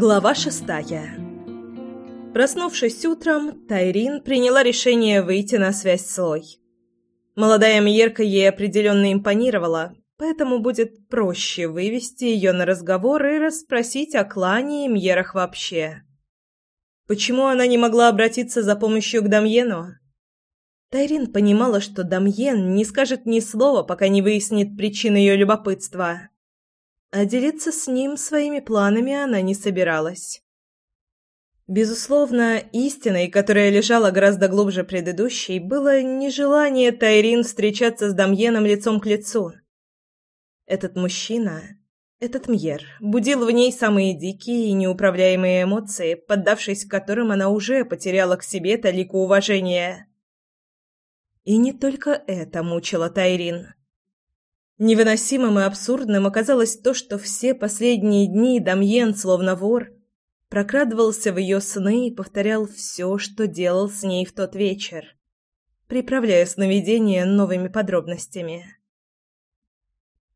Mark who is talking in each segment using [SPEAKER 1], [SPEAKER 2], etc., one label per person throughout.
[SPEAKER 1] Глава шестая Проснувшись утром, Тайрин приняла решение выйти на связь с Лой. Молодая Мьерка ей определенно импонировала, поэтому будет проще вывести ее на разговор и расспросить о клане и Мьерах вообще. Почему она не могла обратиться за помощью к Дамьену? Тайрин понимала, что Дамьен не скажет ни слова, пока не выяснит причины ее любопытства а делиться с ним своими планами она не собиралась. Безусловно, истиной, которая лежала гораздо глубже предыдущей, было нежелание Тайрин встречаться с Дамьеном лицом к лицу. Этот мужчина, этот Мьер, будил в ней самые дикие и неуправляемые эмоции, поддавшись которым она уже потеряла к себе толику уважения. И не только это мучило Тайрин. Невыносимым и абсурдным оказалось то, что все последние дни Дамьен, словно вор, прокрадывался в ее сны и повторял все, что делал с ней в тот вечер, приправляя сновидения новыми подробностями.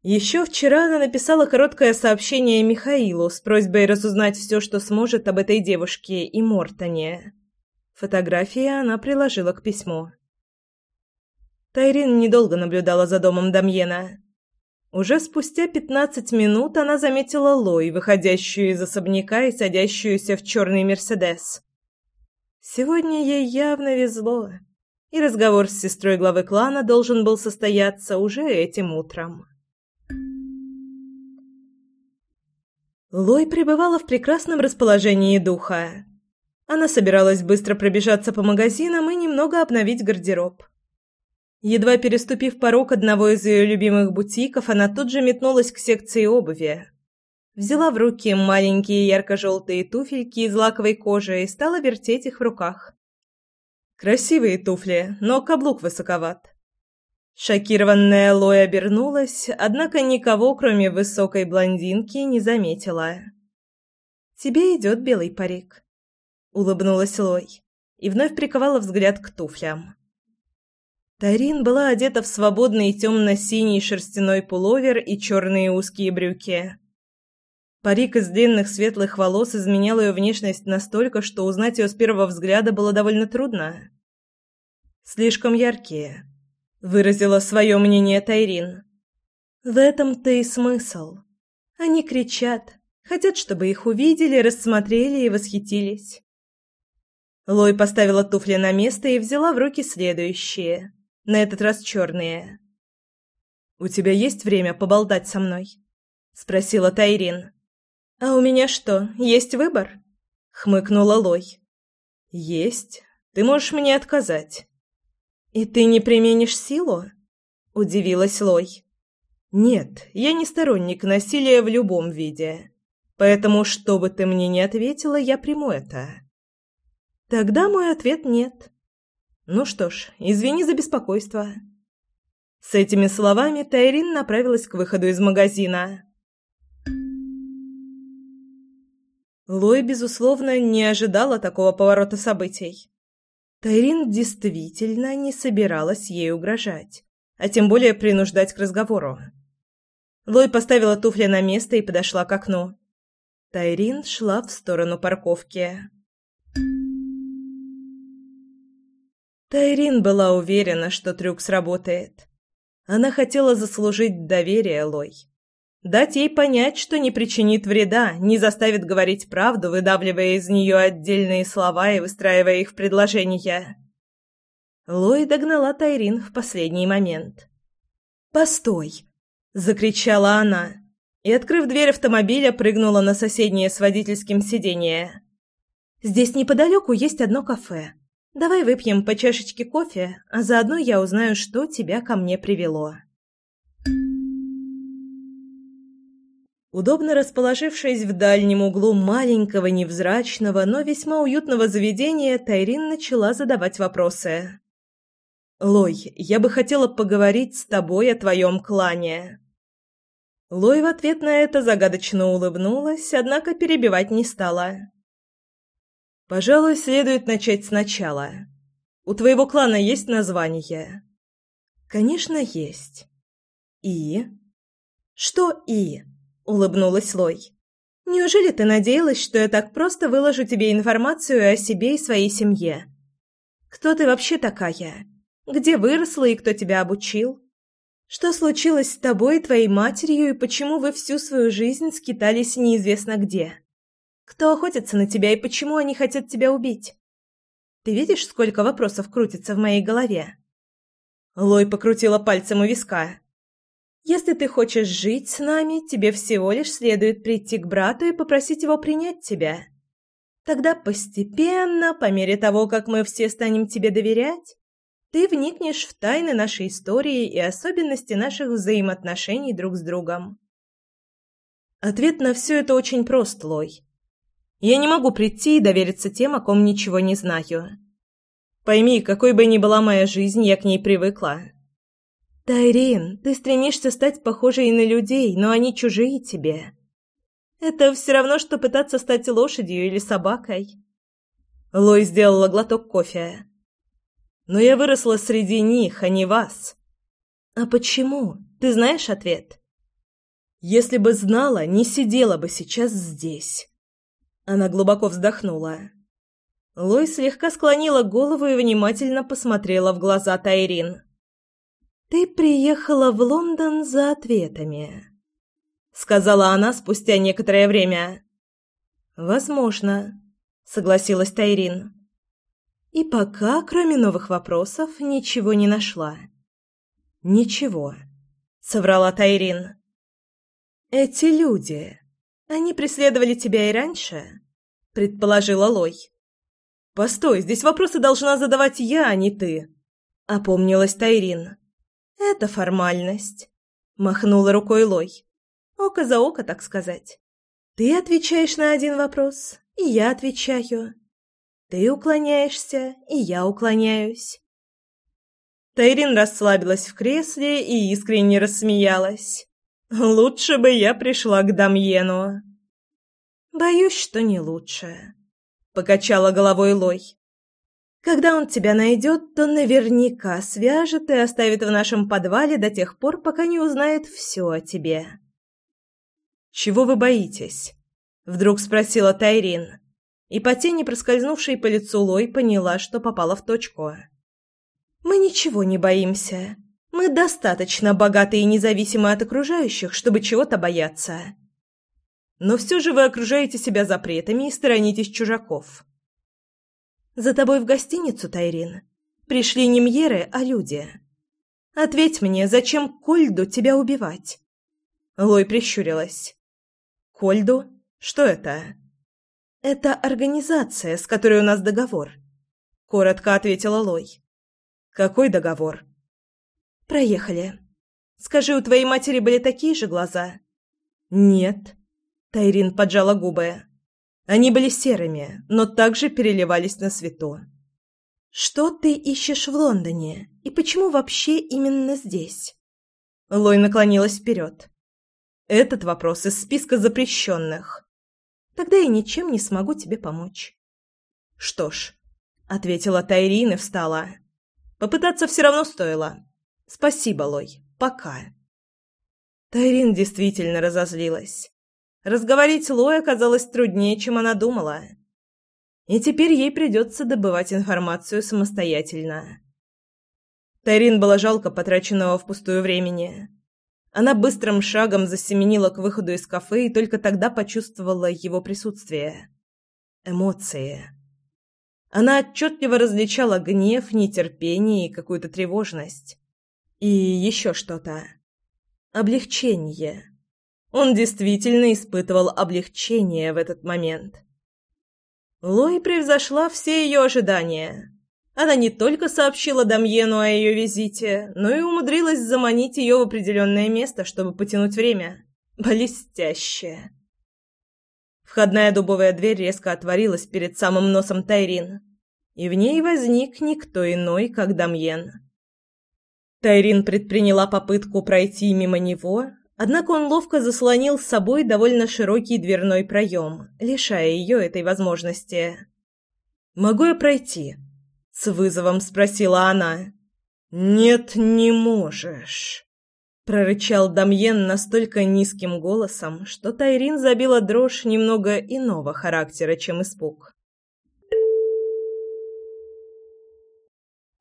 [SPEAKER 1] Еще вчера она написала короткое сообщение Михаилу с просьбой разузнать все, что сможет об этой девушке и Мортоне. Фотографии она приложила к письму. Тайрин недолго наблюдала за домом Дамьена. Уже спустя пятнадцать минут она заметила Лой, выходящую из особняка и садящуюся в черный «Мерседес». Сегодня ей явно везло, и разговор с сестрой главы клана должен был состояться уже этим утром. Лой пребывала в прекрасном расположении духа. Она собиралась быстро пробежаться по магазинам и немного обновить гардероб. Едва переступив порог одного из ее любимых бутиков, она тут же метнулась к секции обуви. Взяла в руки маленькие ярко-желтые туфельки из лаковой кожи и стала вертеть их в руках. Красивые туфли, но каблук высоковат. Шокированная Лой обернулась, однако никого, кроме высокой блондинки, не заметила. «Тебе идет белый парик», — улыбнулась Лой и вновь приковала взгляд к туфлям. Тарин была одета в свободный темно-синий шерстяной пуловер и черные узкие брюки. Парик из длинных светлых волос изменял ее внешность настолько, что узнать ее с первого взгляда было довольно трудно. «Слишком яркие», — выразила свое мнение Тайрин. «В этом-то и смысл. Они кричат, хотят, чтобы их увидели, рассмотрели и восхитились». Лой поставила туфли на место и взяла в руки следующие — на этот раз черные. «У тебя есть время поболтать со мной?» — спросила Тайрин. «А у меня что, есть выбор?» — хмыкнула Лой. «Есть. Ты можешь мне отказать». «И ты не применишь силу?» — удивилась Лой. «Нет, я не сторонник насилия в любом виде. Поэтому, что бы ты мне ни ответила, я приму это». «Тогда мой ответ нет», ну что ж, извини за беспокойство. С этими словами Тайрин направилась к выходу из магазина. Лой, безусловно, не ожидала такого поворота событий. Тайрин действительно не собиралась ей угрожать, а тем более принуждать к разговору. Лой поставила туфли на место и подошла к окну. Тайрин шла в сторону парковки. Тайрин была уверена, что трюк сработает. Она хотела заслужить доверие Лой. Дать ей понять, что не причинит вреда, не заставит говорить правду, выдавливая из нее отдельные слова и выстраивая их в предложения. Лой догнала Тайрин в последний момент. «Постой!» – закричала она и, открыв дверь автомобиля, прыгнула на соседнее с водительским сиденье. «Здесь неподалеку есть одно кафе. Давай выпьем по чашечке кофе, а заодно я узнаю, что тебя ко мне привело. Удобно расположившись в дальнем углу маленького, невзрачного, но весьма уютного заведения, Тайрин начала задавать вопросы. «Лой, я бы хотела поговорить с тобой о твоем клане». Лой в ответ на это загадочно улыбнулась, однако перебивать не стала. Пожалуй, следует начать сначала. У твоего клана есть название? Конечно, есть. И? Что и? Улыбнулась Лой. Неужели ты надеялась, что я так просто выложу тебе информацию о себе и своей семье? Кто ты вообще такая? Где выросла и кто тебя обучил? Что случилось с тобой и твоей матерью, и почему вы всю свою жизнь скитались неизвестно где? Кто охотится на тебя и почему они хотят тебя убить? Ты видишь, сколько вопросов крутится в моей голове?» Лой покрутила пальцем у виска. «Если ты хочешь жить с нами, тебе всего лишь следует прийти к брату и попросить его принять тебя. Тогда постепенно, по мере того, как мы все станем тебе доверять, ты вникнешь в тайны нашей истории и особенности наших взаимоотношений друг с другом. Ответ на все это очень прост, Лой. Я не могу прийти и довериться тем, о ком ничего не знаю. Пойми, какой бы ни была моя жизнь, я к ней привыкла. Тайрин, ты стремишься стать похожей на людей, но они чужие тебе. Это все равно, что пытаться стать лошадью или собакой. Лой сделала глоток кофе. Но я выросла среди них, а не вас. А почему? Ты знаешь ответ? Если бы знала, не сидела бы сейчас здесь. Она глубоко вздохнула. Лой слегка склонила голову и внимательно посмотрела в глаза Тайрин. «Ты приехала в Лондон за ответами», — сказала она спустя некоторое время. «Возможно», — согласилась Тайрин. И пока, кроме новых вопросов, ничего не нашла. «Ничего», — соврала Тайрин. «Эти люди, они преследовали тебя и раньше?» — предположила Лой. «Постой, здесь вопросы должна задавать я, а не ты», — опомнилась Тайрин. «Это формальность», — махнула рукой Лой. «Око за око, так сказать. Ты отвечаешь на один вопрос, и я отвечаю. Ты уклоняешься, и я уклоняюсь. Тайрин расслабилась в кресле и искренне рассмеялась. Лучше бы я пришла к Дамьену. Боюсь, что не лучше, покачала головой Лой. Когда он тебя найдет, то наверняка свяжет и оставит в нашем подвале до тех пор, пока не узнает все о тебе. «Чего вы боитесь?» — вдруг спросила Тайрин и по тени, проскользнувшей по лицу Лой, поняла, что попала в точку. «Мы ничего не боимся. Мы достаточно богаты и независимы от окружающих, чтобы чего-то бояться. Но все же вы окружаете себя запретами и сторонитесь чужаков. За тобой в гостиницу, Тайрин, пришли не Мьеры, а люди. Ответь мне, зачем Кольду тебя убивать?» Лой прищурилась. «Кольду? Что это?» «Это организация, с которой у нас договор», — коротко ответила Лой. «Какой договор?» «Проехали. Скажи, у твоей матери были такие же глаза?» «Нет», — Тайрин поджала губы. «Они были серыми, но также переливались на свету». «Что ты ищешь в Лондоне? И почему вообще именно здесь?» Лой наклонилась вперед. «Этот вопрос из списка запрещенных. Тогда я ничем не смогу тебе помочь». «Что ж», — ответила Тайрин и встала. «Попытаться все равно стоило. Спасибо, Лой. Пока». Тайрин действительно разозлилась. Разговорить Лой оказалось труднее, чем она думала. И теперь ей придется добывать информацию самостоятельно. Тайрин было жалко потраченного впустую времени. Она быстрым шагом засеменила к выходу из кафе и только тогда почувствовала его присутствие. Эмоции. Она отчетливо различала гнев, нетерпение и какую-то тревожность. И еще что-то. Облегчение. Он действительно испытывал облегчение в этот момент. Лой превзошла все ее ожидания. Она не только сообщила Дамьену о ее визите, но и умудрилась заманить ее в определенное место, чтобы потянуть время. Блестяще. Входная дубовая дверь резко отворилась перед самым носом Тайрин, и в ней возник никто иной, как Дамьен. Тайрин предприняла попытку пройти мимо него, однако он ловко заслонил с собой довольно широкий дверной проем, лишая ее этой возможности. «Могу я пройти?» С вызовом спросила она. «Нет, не можешь». прорычал Дамьен настолько низким голосом, что Тайрин забила дрожь немного иного характера, чем испуг.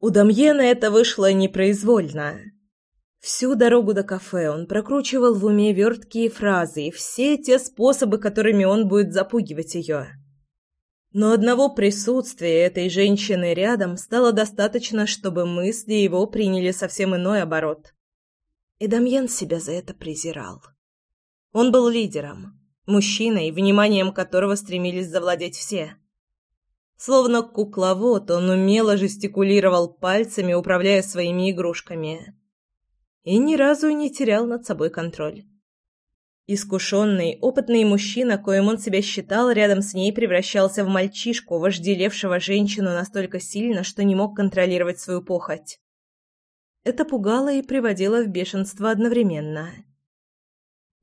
[SPEAKER 1] У Дамьена это вышло непроизвольно. Всю дорогу до кафе он прокручивал в уме верткие фразы и все те способы, которыми он будет запугивать ее. Но одного присутствия этой женщины рядом стало достаточно, чтобы мысли его приняли совсем иной оборот. И Дамьен себя за это презирал. Он был лидером, мужчиной, вниманием которого стремились завладеть все. Словно кукловод, он умело жестикулировал пальцами, управляя своими игрушками и ни разу не терял над собой контроль. Искушенный, опытный мужчина, коим он себя считал, рядом с ней превращался в мальчишку, вожделевшего женщину настолько сильно, что не мог контролировать свою похоть. Это пугало и приводило в бешенство одновременно.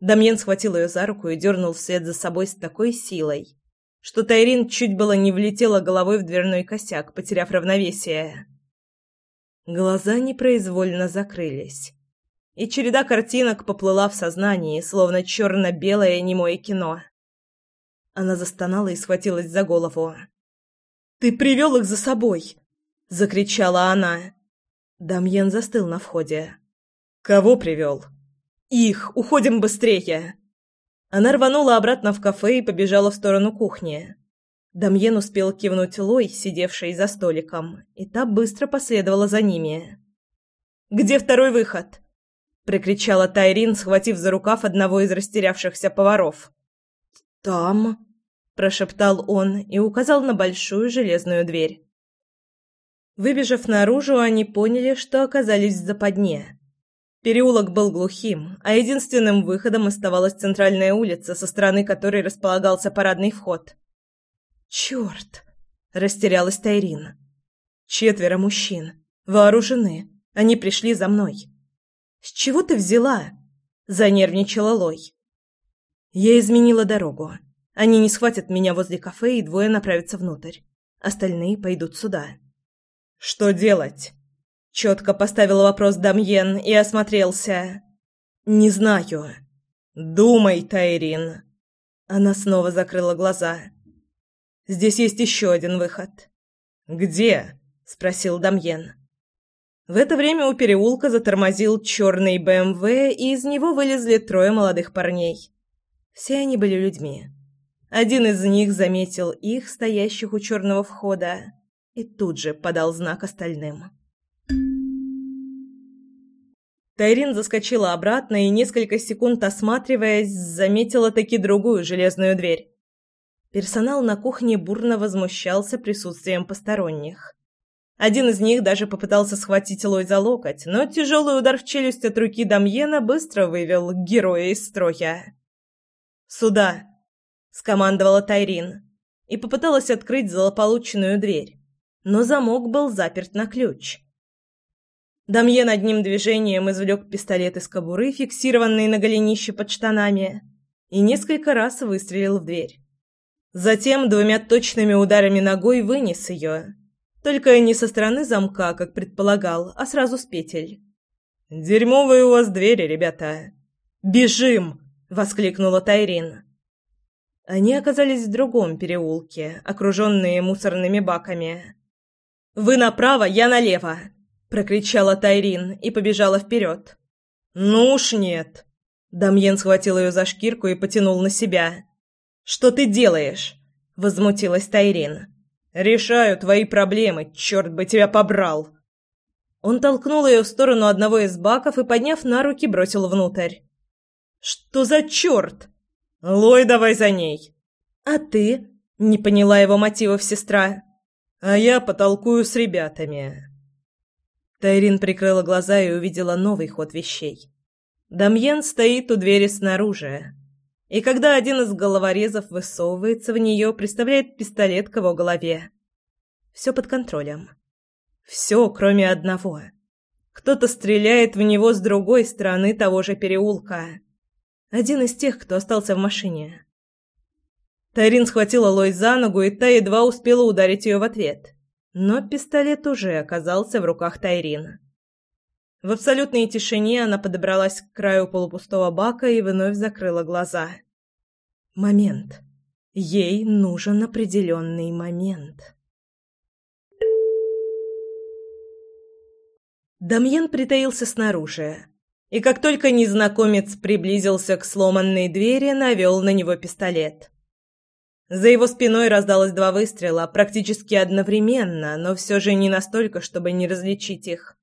[SPEAKER 1] Дамьен схватил ее за руку и дернул вслед за собой с такой силой, что Тайрин чуть было не влетела головой в дверной косяк, потеряв равновесие. Глаза непроизвольно закрылись и череда картинок поплыла в сознании, словно черно-белое немое кино. Она застонала и схватилась за голову. «Ты привел их за собой!» — закричала она. Дамьен застыл на входе. «Кого привел?» «Их! Уходим быстрее!» Она рванула обратно в кафе и побежала в сторону кухни. Дамьен успел кивнуть Лой, сидевшей за столиком, и та быстро последовала за ними. «Где второй выход?» прикричала Тайрин, схватив за рукав одного из растерявшихся поваров. «Там», — прошептал он и указал на большую железную дверь. Выбежав наружу, они поняли, что оказались в западне. Переулок был глухим, а единственным выходом оставалась центральная улица, со стороны которой располагался парадный вход. «Черт!» — растерялась Тайрин. «Четверо мужчин. Вооружены. Они пришли за мной. «С чего ты взяла?» — занервничала Лой. «Я изменила дорогу. Они не схватят меня возле кафе, и двое направятся внутрь. Остальные пойдут сюда». «Что делать?» — четко поставил вопрос Дамьен и осмотрелся. «Не знаю». «Думай, Тайрин». Она снова закрыла глаза. «Здесь есть еще один выход». «Где?» — спросил Дамьен. В это время у переулка затормозил черный БМВ, и из него вылезли трое молодых парней. Все они были людьми. Один из них заметил их, стоящих у черного входа, и тут же подал знак остальным. Тайрин заскочила обратно и, несколько секунд осматриваясь, заметила таки другую железную дверь. Персонал на кухне бурно возмущался присутствием посторонних. Один из них даже попытался схватить Лой за локоть, но тяжелый удар в челюсть от руки Дамьена быстро вывел героя из строя. «Сюда!» — скомандовала Тайрин и попыталась открыть злополученную дверь, но замок был заперт на ключ. Дамьен одним движением извлек пистолет из кобуры, фиксированный на голенище под штанами, и несколько раз выстрелил в дверь. Затем двумя точными ударами ногой вынес ее, только не со стороны замка, как предполагал, а сразу с петель. «Дерьмовые у вас двери, ребята!» «Бежим!» — воскликнула Тайрин. Они оказались в другом переулке, окруженные мусорными баками. «Вы направо, я налево!» — прокричала Тайрин и побежала вперед. «Ну уж нет!» Дамьен схватил ее за шкирку и потянул на себя. «Что ты делаешь?» — возмутилась Тайрин. Решаю твои проблемы, черт бы тебя побрал!» Он толкнул ее в сторону одного из баков и, подняв на руки, бросил внутрь. «Что за черт?» «Лой, давай за ней!» «А ты?» — не поняла его мотивов сестра. «А я потолкую с ребятами». Тайрин прикрыла глаза и увидела новый ход вещей. Дамьен стоит у двери снаружи, и когда один из головорезов высовывается в нее, приставляет пистолет к его голове. Все под контролем. Все, кроме одного. Кто-то стреляет в него с другой стороны того же переулка. Один из тех, кто остался в машине. Тарин схватила Лой за ногу, и та едва успела ударить ее в ответ. Но пистолет уже оказался в руках Тайрин. В абсолютной тишине она подобралась к краю полупустого бака и вновь закрыла глаза. Момент. Ей нужен определенный момент. Дамьен притаился снаружи, и как только незнакомец приблизился к сломанной двери, навел на него пистолет. За его спиной раздалось два выстрела, практически одновременно, но все же не настолько, чтобы не различить их.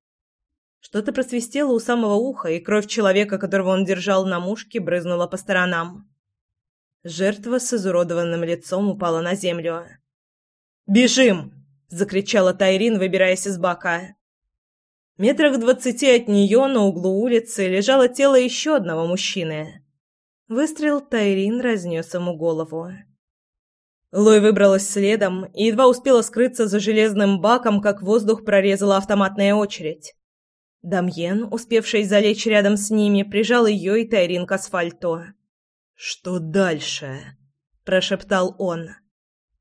[SPEAKER 1] Что-то просвистело у самого уха, и кровь человека, которого он держал на мушке, брызнула по сторонам. Жертва с изуродованным лицом упала на землю. «Бежим!» — закричала Тайрин, выбираясь из бака. Метрах двадцати от нее на углу улицы лежало тело еще одного мужчины. Выстрел Тайрин разнес ему голову. Лой выбралась следом и едва успела скрыться за железным баком, как воздух прорезала автоматная очередь. Дамьен, успевший залечь рядом с ними, прижал ее и Тайрин к асфальту. «Что дальше?» – прошептал он.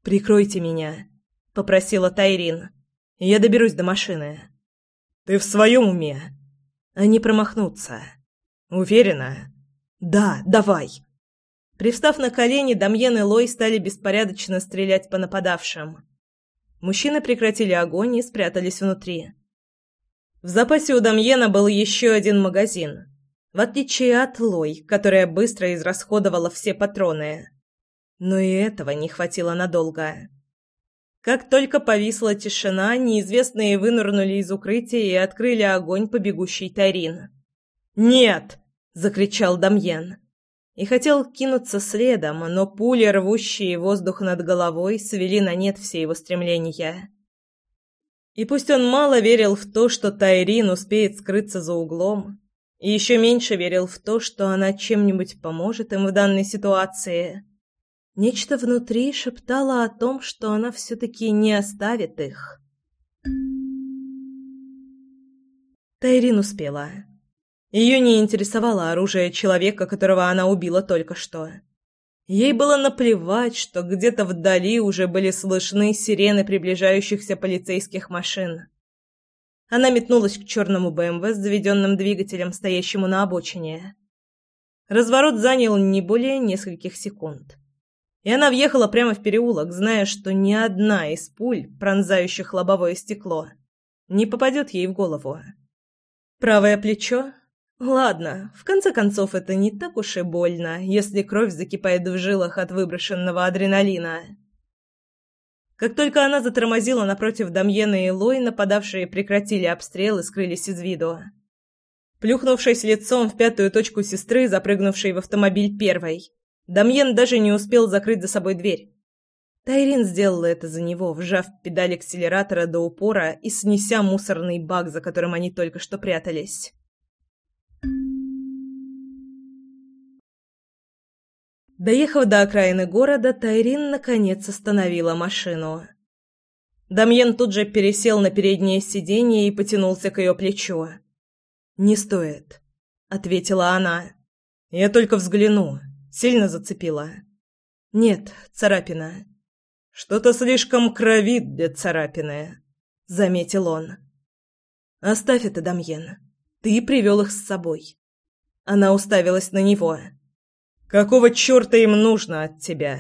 [SPEAKER 1] «Прикройте меня», – попросила Тайрин. «Я доберусь до машины». Ты в своем уме? Они промахнутся. Уверена? Да, давай. Привстав на колени, Дамьен и Лой стали беспорядочно стрелять по нападавшим. Мужчины прекратили огонь и спрятались внутри. В запасе у Дамьена был еще один магазин, в отличие от Лой, которая быстро израсходовала все патроны. Но и этого не хватило надолго. Как только повисла тишина, неизвестные вынырнули из укрытия и открыли огонь по бегущей Тарин. «Нет!» — закричал Дамьен. И хотел кинуться следом, но пули, рвущие воздух над головой, свели на нет все его стремления. И пусть он мало верил в то, что Тайрин успеет скрыться за углом, и еще меньше верил в то, что она чем-нибудь поможет им в данной ситуации, Нечто внутри шептало о том, что она все-таки не оставит их. Тайрин успела. Ее не интересовало оружие человека, которого она убила только что. Ей было наплевать, что где-то вдали уже были слышны сирены приближающихся полицейских машин. Она метнулась к черному БМВ с заведенным двигателем, стоящему на обочине. Разворот занял не более нескольких секунд и она въехала прямо в переулок, зная, что ни одна из пуль, пронзающих лобовое стекло, не попадет ей в голову. Правое плечо? Ладно, в конце концов, это не так уж и больно, если кровь закипает в жилах от выброшенного адреналина. Как только она затормозила напротив Дамьена и Лой, нападавшие прекратили обстрел и скрылись из виду. Плюхнувшись лицом в пятую точку сестры, запрыгнувшей в автомобиль первой, Дамьен даже не успел закрыть за собой дверь. Тайрин сделала это за него, вжав педаль акселератора до упора и снеся мусорный бак, за которым они только что прятались. Доехав до окраины города, Тайрин наконец остановила машину. Дамьен тут же пересел на переднее сиденье и потянулся к ее плечу. «Не стоит», — ответила она. «Я только взгляну». Сильно зацепила? Нет, царапина. Что-то слишком кровит для царапины, заметил он. Оставь это, Дамьен. Ты привел их с собой. Она уставилась на него. Какого черта им нужно от тебя?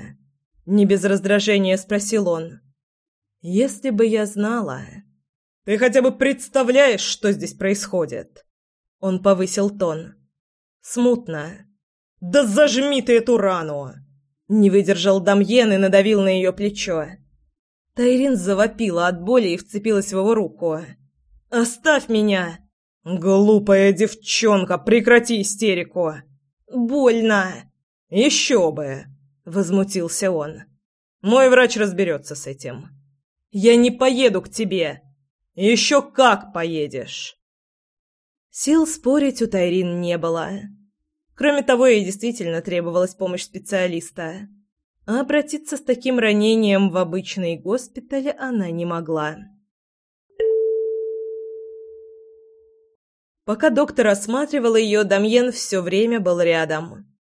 [SPEAKER 1] Не без раздражения спросил он. Если бы я знала. Ты хотя бы представляешь, что здесь происходит? Он повысил тон. Смутно. «Да зажми ты эту рану!» Не выдержал Дамьен и надавил на ее плечо. Тайрин завопила от боли и вцепилась в его руку. «Оставь меня!» «Глупая девчонка, прекрати истерику!» «Больно!» «Еще бы!» — возмутился он. «Мой врач разберется с этим. Я не поеду к тебе. Еще как поедешь!» Сил спорить у Тайрин не было. Кроме того, ей действительно требовалась помощь специалиста. А обратиться с таким ранением в обычный госпиталь она не могла. Пока доктор осматривал ее, Дамьен все время был рядом.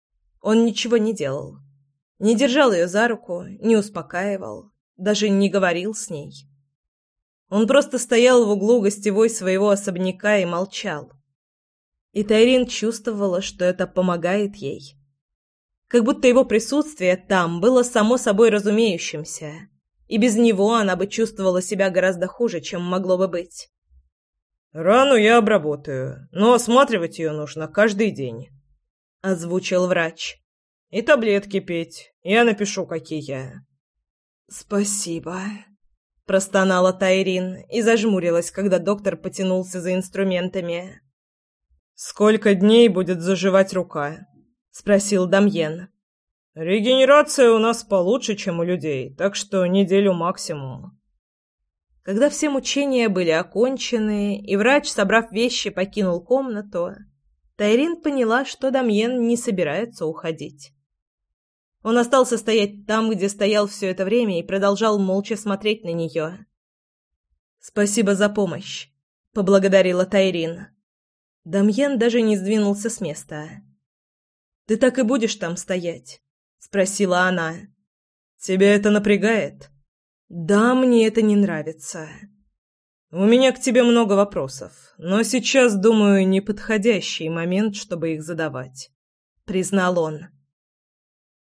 [SPEAKER 1] Он ничего не делал. Не держал ее за руку, не успокаивал, даже не говорил с ней. Он просто стоял в углу гостевой своего особняка и молчал И Тайрин чувствовала, что это помогает ей. Как будто его присутствие там было само собой разумеющимся, и без него она бы чувствовала себя гораздо хуже, чем могло бы быть.
[SPEAKER 2] «Рану я обработаю, но осматривать ее нужно каждый день», — озвучил врач. «И таблетки пить. Я напишу, какие».
[SPEAKER 1] «Спасибо», — простонала Тайрин и зажмурилась, когда доктор потянулся за инструментами.
[SPEAKER 2] «Сколько дней будет заживать рука?» — спросил Дамьен. «Регенерация у нас получше, чем у людей, так что неделю максимум».
[SPEAKER 1] Когда все мучения были окончены, и врач, собрав вещи, покинул комнату, Тайрин поняла, что Дамьен не собирается уходить. Он остался стоять там, где стоял все это время, и продолжал молча смотреть на нее. «Спасибо за помощь», — поблагодарила Тайрин. Дамьен даже не сдвинулся с места. «Ты так и будешь там стоять?» — спросила она.
[SPEAKER 2] «Тебя это напрягает?»
[SPEAKER 1] «Да, мне это не нравится».
[SPEAKER 2] «У меня к тебе много вопросов, но сейчас, думаю, неподходящий момент, чтобы их задавать», — признал он.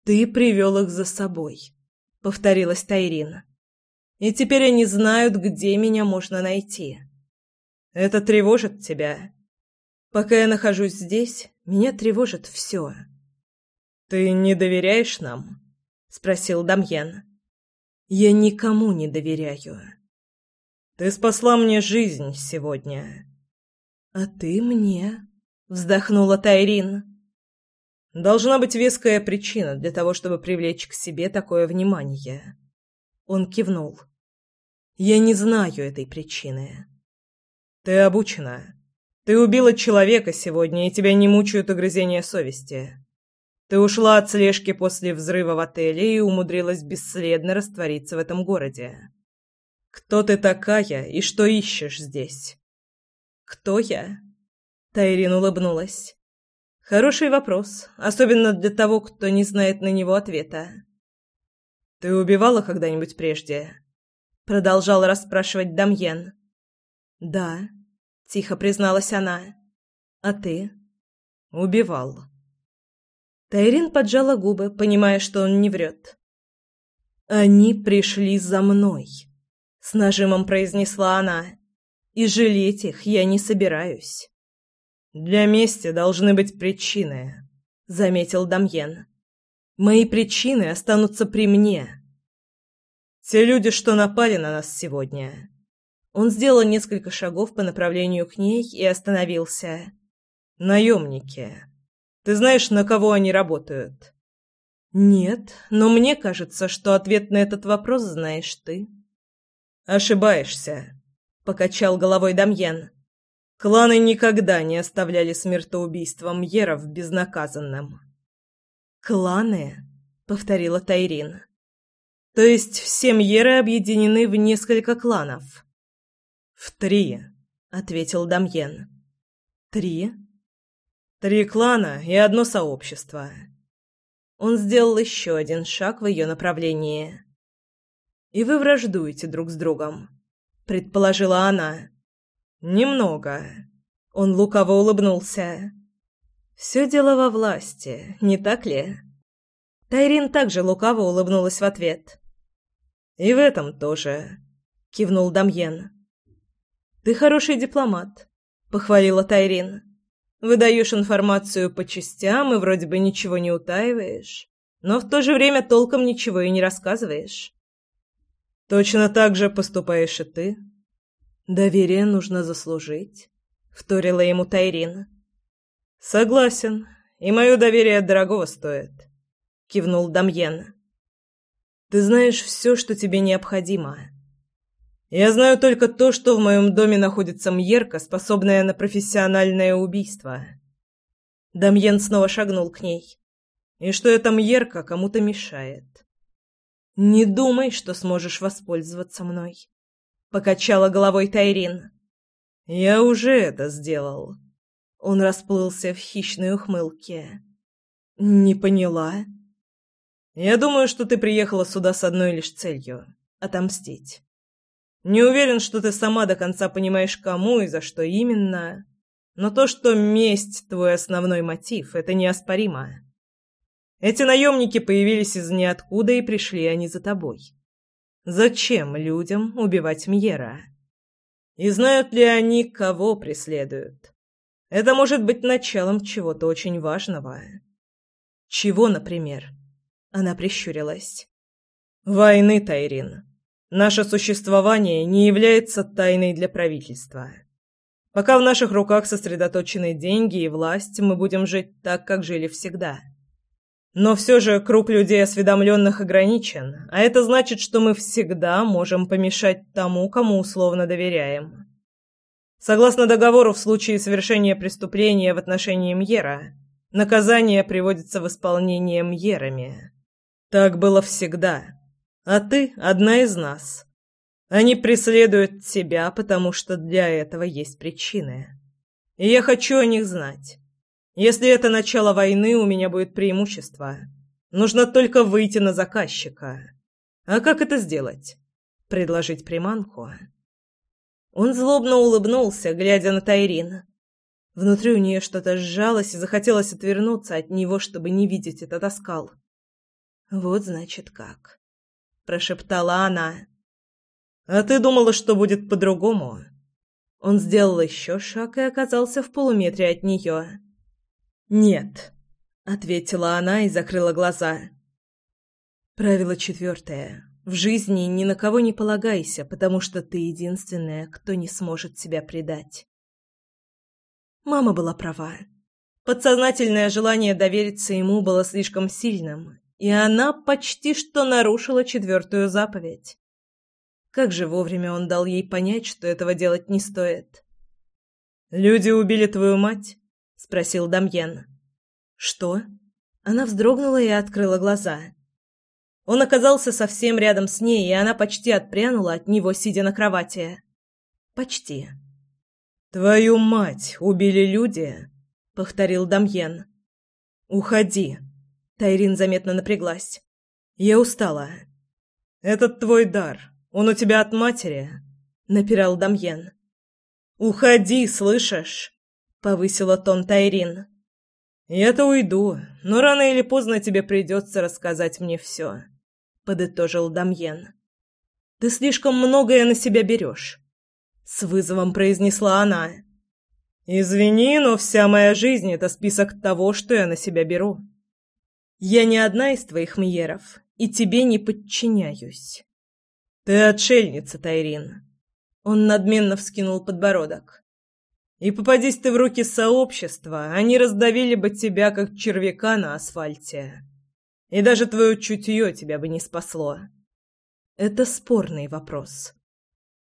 [SPEAKER 1] «Ты привел их за собой», — повторилась Тайрина. «И теперь они знают, где меня можно найти».
[SPEAKER 2] «Это тревожит тебя?»
[SPEAKER 1] «Пока я нахожусь здесь, меня тревожит все».
[SPEAKER 2] «Ты не доверяешь нам?» — спросил Дамьен.
[SPEAKER 1] «Я никому не доверяю».
[SPEAKER 2] «Ты спасла мне жизнь сегодня».
[SPEAKER 1] «А ты мне?» — вздохнула Тайрин.
[SPEAKER 2] «Должна быть веская причина для того, чтобы привлечь к себе такое внимание».
[SPEAKER 1] Он кивнул. «Я не знаю этой причины».
[SPEAKER 2] «Ты обучена. Ты убила человека сегодня, и тебя не мучают угрызения совести. Ты ушла от слежки после взрыва в отеле и умудрилась бесследно раствориться в этом городе. Кто ты такая и что ищешь здесь?
[SPEAKER 1] Кто я? Тайрин улыбнулась. Хороший вопрос, особенно для того, кто не знает на него ответа.
[SPEAKER 2] Ты убивала когда-нибудь прежде?
[SPEAKER 1] Продолжал расспрашивать Дамьен. Да, тихо призналась она. А ты?
[SPEAKER 2] Убивал.
[SPEAKER 1] Тайрин поджала губы, понимая, что он не врет. «Они пришли за мной», — с нажимом произнесла она. «И жалеть их я не собираюсь».
[SPEAKER 2] «Для мести должны быть причины», — заметил Дамьен.
[SPEAKER 1] «Мои причины останутся при мне».
[SPEAKER 2] «Те люди, что напали на нас сегодня».
[SPEAKER 1] Он сделал несколько шагов по направлению к ней и остановился.
[SPEAKER 2] «Наемники». Ты знаешь, на кого они работают?
[SPEAKER 1] Нет, но мне кажется, что ответ на этот вопрос знаешь ты.
[SPEAKER 2] Ошибаешься, покачал головой Дамьен. Кланы никогда не оставляли смертоубийством Мьеров безнаказанным.
[SPEAKER 1] Кланы, повторила Тайрин.
[SPEAKER 2] То есть все Мьеры объединены в несколько кланов. В три, ответил Дамьен.
[SPEAKER 1] Три?
[SPEAKER 2] Три клана и одно сообщество.
[SPEAKER 1] Он сделал еще один шаг в ее направлении. «И вы враждуете друг с другом», — предположила она.
[SPEAKER 2] «Немного».
[SPEAKER 1] Он лукаво улыбнулся. «Все дело во власти, не так ли?» Тайрин также лукаво улыбнулась в ответ.
[SPEAKER 2] «И в этом тоже», — кивнул Дамьен.
[SPEAKER 1] «Ты хороший дипломат», — похвалила Тайрин. Выдаешь информацию по частям и вроде бы ничего не утаиваешь, но в то же время толком ничего и не рассказываешь.
[SPEAKER 2] Точно так же поступаешь и ты.
[SPEAKER 1] Доверие нужно заслужить, вторила ему Тайрин.
[SPEAKER 2] Согласен, и мое доверие дорогого стоит, кивнул Дамьен.
[SPEAKER 1] Ты знаешь все, что тебе необходимо.
[SPEAKER 2] Я знаю только то, что в моем доме находится Мьерка, способная на профессиональное убийство.
[SPEAKER 1] Дамьен снова шагнул к ней.
[SPEAKER 2] И что эта Мьерка кому-то мешает.
[SPEAKER 1] Не думай, что сможешь воспользоваться мной, покачала головой Тайрин.
[SPEAKER 2] Я уже это сделал.
[SPEAKER 1] Он расплылся в хищной ухмылке. Не поняла.
[SPEAKER 2] Я думаю, что ты приехала сюда с одной лишь целью отомстить. Не уверен, что ты сама до конца понимаешь, кому и за что именно. Но то, что месть — твой основной мотив, это неоспоримо. Эти наемники появились из ниоткуда и пришли они за тобой. Зачем людям убивать Мьера? И знают ли они, кого преследуют? Это может быть началом чего-то очень важного. Чего, например? Она прищурилась. Войны, Тайрин. Наше существование не является тайной для правительства. Пока в наших руках сосредоточены деньги и власть, мы будем жить так, как жили всегда. Но все же круг людей осведомленных ограничен, а это значит, что мы всегда можем помешать тому, кому условно доверяем. Согласно договору, в случае совершения преступления в отношении Мьера, наказание приводится в исполнение Мьерами. Так было всегда. А ты одна из нас. Они преследуют тебя, потому что для этого есть причины. И я хочу о них знать. Если это начало войны, у меня будет преимущество. Нужно только выйти на заказчика. А как это сделать? Предложить приманку? Он злобно улыбнулся, глядя на Тайрин. Внутри у нее что-то сжалось и захотелось отвернуться от него, чтобы не видеть этот оскал. «Вот значит как прошептала она. А ты думала, что будет по-другому? Он сделал еще шаг и оказался в полуметре от нее. Нет, ответила она и закрыла глаза. Правило четвертое. В жизни ни на кого не полагайся, потому что ты единственная, кто не сможет себя предать. Мама была права. Подсознательное желание довериться ему было слишком сильным, и она почти что нарушила четвертую заповедь. Как же вовремя он дал ей понять, что этого делать не стоит. «Люди убили твою мать?» — спросил Дамьен. «Что?» Она вздрогнула и открыла глаза. Он оказался совсем рядом с ней, и она почти отпрянула от него, сидя на кровати. «Почти». «Твою мать убили люди?» — повторил Дамьен. «Уходи», Тайрин заметно напряглась. «Я устала». «Этот твой дар. Он у тебя от матери?» — напирал Дамьен. «Уходи, слышишь?» — повысила тон Тайрин. «Я-то уйду, но рано или поздно тебе придется рассказать мне все», — подытожил Дамьен. «Ты слишком многое на себя берешь», — с вызовом произнесла она. «Извини, но вся моя жизнь — это список того, что я на себя беру», я не одна из твоих мьеров, и тебе не подчиняюсь. Ты отшельница, Тайрин. Он надменно вскинул подбородок. И попадись ты в руки сообщества, они раздавили бы тебя, как червяка на асфальте. И даже твое чутье тебя бы не спасло. Это спорный вопрос.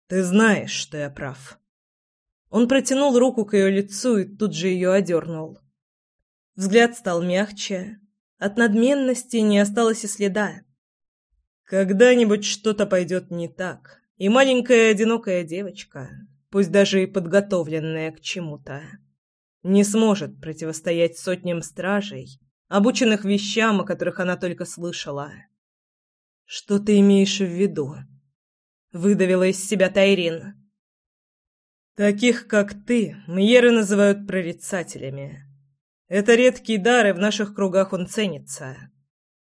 [SPEAKER 2] Ты знаешь, что я прав. Он протянул руку к ее лицу и тут же ее одернул. Взгляд стал мягче, от надменности не осталось и следа. Когда-нибудь что-то пойдет не так, и маленькая одинокая девочка, пусть даже и подготовленная к чему-то, не сможет противостоять сотням стражей, обученных вещам, о которых она только слышала. «Что ты имеешь в виду?» — выдавила из себя Тайрин. «Таких, как ты, Мьеры называют прорицателями. Это редкий дар, и в наших кругах он ценится.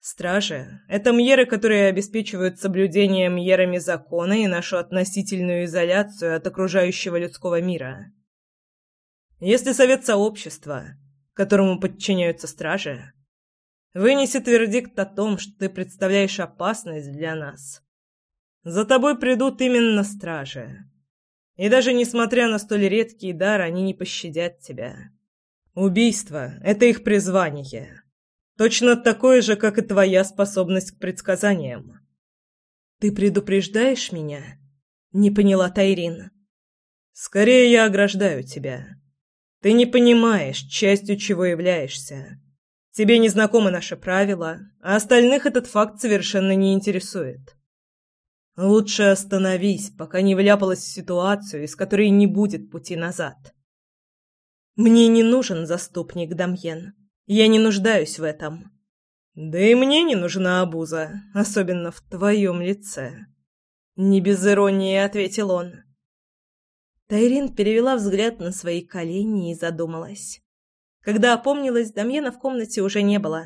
[SPEAKER 2] Стражи — это мьеры, которые обеспечивают соблюдение мьерами закона и нашу относительную изоляцию от окружающего людского мира. Если совет сообщества, которому подчиняются стражи, вынесет вердикт о том, что ты представляешь опасность для нас, за тобой придут именно стражи. И даже несмотря на столь редкий дар, они не пощадят тебя. Убийство — это их призвание. Точно такое же, как и твоя способность к предсказаниям. Ты предупреждаешь меня? Не поняла Тайрин. Скорее я ограждаю тебя. Ты не понимаешь, частью чего являешься. Тебе не знакомы наши правила, а остальных этот факт совершенно не интересует. Лучше остановись, пока не вляпалась в ситуацию, из которой не будет пути назад. Мне не нужен заступник, Дамьен. Я не нуждаюсь в этом. Да и мне не нужна обуза, особенно в твоем лице. Не без иронии ответил он.
[SPEAKER 1] Тайрин перевела взгляд на свои колени и задумалась. Когда опомнилась, Дамьена в комнате уже не было.